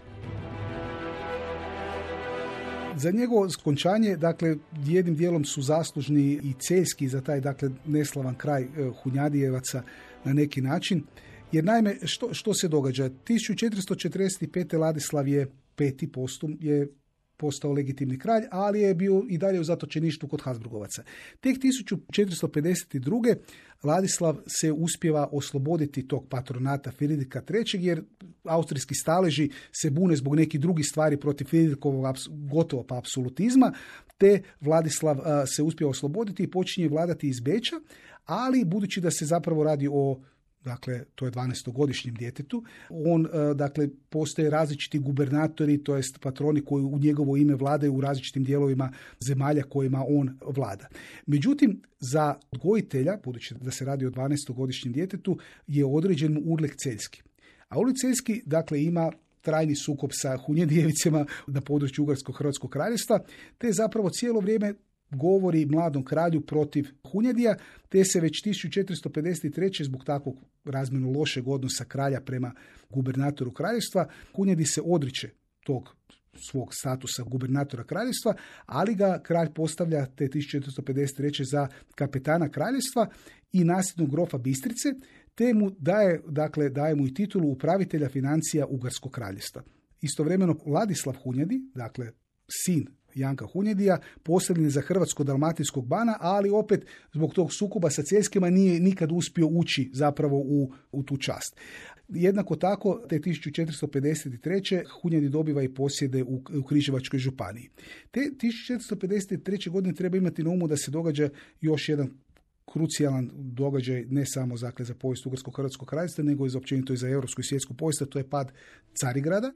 Za njegovo skončanje, dakle, jednim dijelom su zaslužni i celjski za taj, dakle, neslavan kraj e, Hunjadijevaca na neki način. Jer naime, što, što se događa? 1445. Ladislav je peti postum, je postao legitimni kralj, ali je bio i dalje u zatočeništvu kod Habsburgovaca. Tek 1452. Ladislav se uspjeva osloboditi tog patronata Fridrika III. jer austrijski staleži se bune zbog nekih drugih stvari protiv Fridrikovog gotovo pa apsolutizma, te Vladislav se uspije osloboditi i počinje vladati iz Beča, ali budući da se zapravo radi o dakle to je 12-godišnjem djetetu. On, e, dakle, postoje različiti gubernatori, to jest patroni koji u njegovo ime vladaju u različitim dijelovima zemalja kojima on vlada. Međutim, za odgojitelja, budući da se radi o 12-godišnjem djetetu, je određen Urlek Celjski. A Urlek dakle, ima trajni sukob sa Hunjedijevicama na području Ugarsko-Hrvatskog kraljevstva, te zapravo cijelo vrijeme govori mladom kralju protiv Hunjedija, te se već 1453. zbog takvog razmjenu lošeg odnosa kralja prema gubernatoru kraljevstva, Hunjedi se odriče tog svog statusa gubernatora kraljevstva, ali ga kralj postavlja te 1453. za kapetana kraljevstva i nasljednog grofa Bistrice, te mu daje, dakle, daje mu i titulu upravitelja financija Ugarskog kraljevstva. Istovremeno Ladislav Hunjedi, dakle sin Janka Hunjedija, postavljen za Hrvatsko-Dalmatinskog bana, ali opet zbog tog sukoba sa Cjeskima nije nikad uspio ući zapravo u, u tu čast. Jednako tako, te 1453. Hunjedi dobiva i posjede u, u Križevačkoj županiji. Te 1453. godine treba imati na umu da se događa još jedan krucijalan događaj ne samo dakle, za povijest Ugarskog hrvatskog kraljstva, nego i za općenito i za europsku i svjetsku povijest, to je pad Carigrada.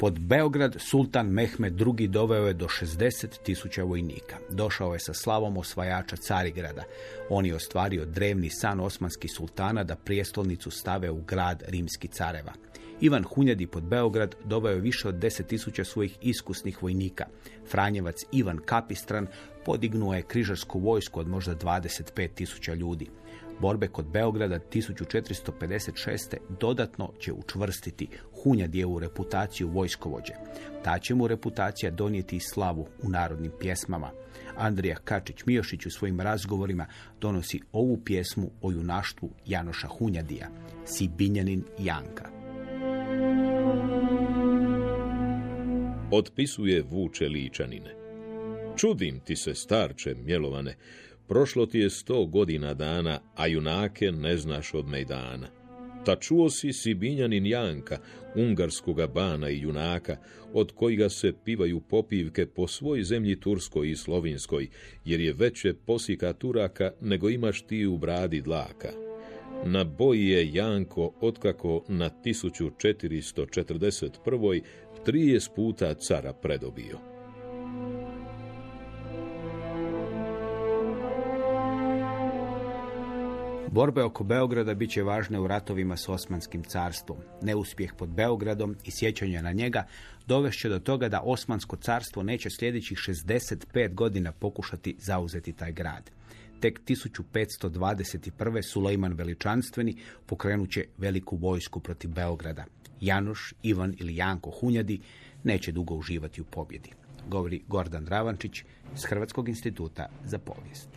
Pod Beograd sultan Mehmed II. doveo je do 60 tisuća vojnika. Došao je sa slavom osvajača Carigrada. On je ostvario drevni san osmanskih sultana da prijestolnicu stave u grad rimski careva. Ivan Hunjadi pod Beograd doveo je više od 10 tisuća svojih iskusnih vojnika. Franjevac Ivan Kapistran podignuo je križarsku vojsku od možda 25 tisuća ljudi. Borbe kod Beograda 1456. dodatno će učvrstiti Hunjadijevu reputaciju vojskovođe. Ta će mu reputacija donijeti slavu u narodnim pjesmama. Andrija Kačić-Miošić u svojim razgovorima donosi ovu pjesmu o junaštvu Janoša Hunjadija, Sibinjanin Janka. Otpisuje Vuče Ličanine. Čudim ti se, starče, mjelovane, Prošlo ti je sto godina dana, a junake ne znaš od mejdana. Ta čuo si Sibinjanin Janka, ungarskoga bana i junaka, od kojega se pivaju popivke po svoj zemlji Turskoj i Slovinskoj, jer je veće posika Turaka nego imaš ti u bradi dlaka. Na boji je Janko otkako na 1441. 30 puta cara predobio. Borbe oko Beograda bit će važne u ratovima s Osmanskim carstvom. Neuspjeh pod Beogradom i sjećanje na njega dovešće do toga da Osmansko carstvo neće sljedećih 65 godina pokušati zauzeti taj grad. Tek 1521. Sulejman Veličanstveni pokrenut će veliku vojsku protiv Beograda. Janoš, Ivan ili Janko Hunjadi neće dugo uživati u pobjedi. Govori Gordan Ravančić iz Hrvatskog instituta za povijest.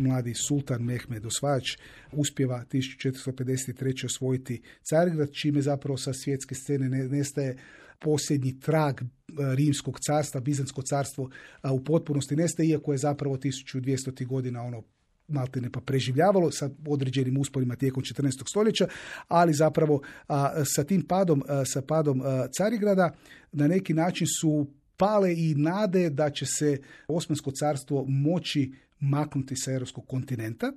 Mladi sultan Mehmed Osvajač uspjeva 1453. osvojiti Carigrad, čime zapravo sa svjetske scene nestaje posljednji trag e, rimskog carstva, Bizansko carstvo u potpunosti nestaje, iako je zapravo 1200. godina ono maltene pa preživljavalo sa određenim usporima tijekom 14. stoljeća, ali zapravo sa tim padom, sa padom Carigrada na neki način su pale i nade da će se Osmansko carstvo moći maknuti sa europskog kontinenta,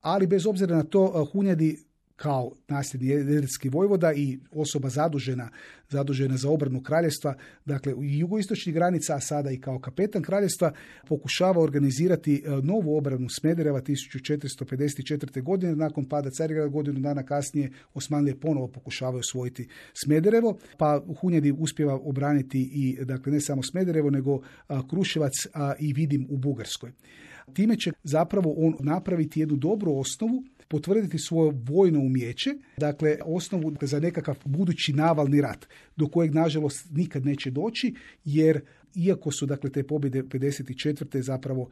ali bez obzira na to Hunjadi kao nasljedni jedinski vojvoda i osoba zadužena, zadužena za obranu kraljevstva, dakle i jugoistočnih granica, a sada i kao kapetan kraljevstva, pokušava organizirati e, novu obranu Smedereva 1454. godine. Nakon pada Carigrada godinu dana kasnije Osmanlije ponovo pokušavaju osvojiti Smederevo, pa Hunjedi uspjeva obraniti i dakle ne samo Smederevo, nego Kruševac i Vidim u Bugarskoj. Time će zapravo on napraviti jednu dobru osnovu potvrditi svoje vojno umjeće, dakle osnovu za nekakav budući navalni rat, do kojeg nažalost nikad neće doći, jer iako su dakle te pobjede 54. zapravo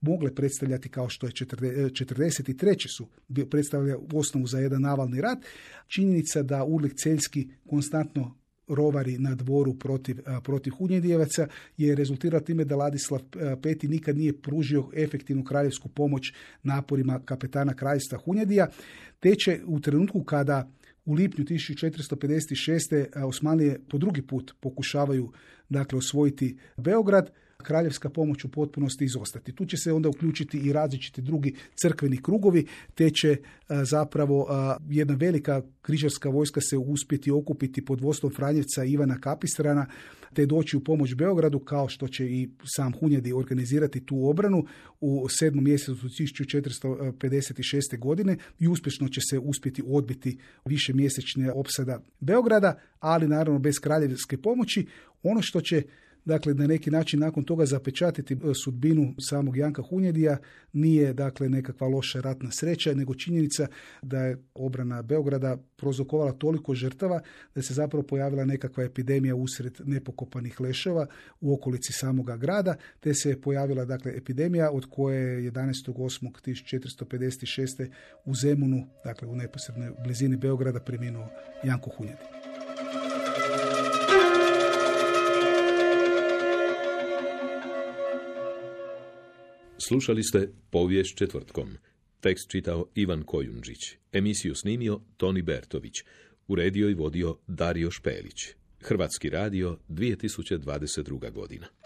mogle predstavljati kao što je 43. su predstavlja osnovu za jedan navalni rat. Činjenica da Urlik Celjski konstantno rovari na dvoru protiv, protiv Hunjedijevaca je rezultirao time da Ladislav V nikad nije pružio efektivnu kraljevsku pomoć naporima kapetana kraljevstva Hunjedija, te će u trenutku kada u lipnju 1456. Osmanlije po drugi put pokušavaju dakle osvojiti Beograd, kraljevska pomoć u potpunosti izostati. Tu će se onda uključiti i različiti drugi crkveni krugovi, te će e, zapravo e, jedna velika križarska vojska se uspjeti okupiti pod vodstvom Franjevca Ivana Kapistrana, te doći u pomoć Beogradu, kao što će i sam Hunjedi organizirati tu obranu u sedmom mjesecu 1456. godine i uspješno će se uspjeti odbiti više mjesečne opsada Beograda, ali naravno bez kraljevske pomoći. Ono što će dakle na neki način nakon toga zapečatiti e, sudbinu samog Janka Hunjedija nije dakle nekakva loša ratna sreća, nego činjenica da je obrana Beograda prozokovala toliko žrtava da se zapravo pojavila nekakva epidemija usred nepokopanih leševa u okolici samoga grada, te se je pojavila dakle epidemija od koje je 11.8.1456. u Zemunu, dakle u neposrednoj blizini Beograda preminuo Janko Hunjedi. Slušali ste Povijest četvrtkom. Tekst čitao Ivan Kojundžić. Emisiju snimio Toni Bertović. Uredio i vodio Dario Špelić. Hrvatski radio 2022. godina.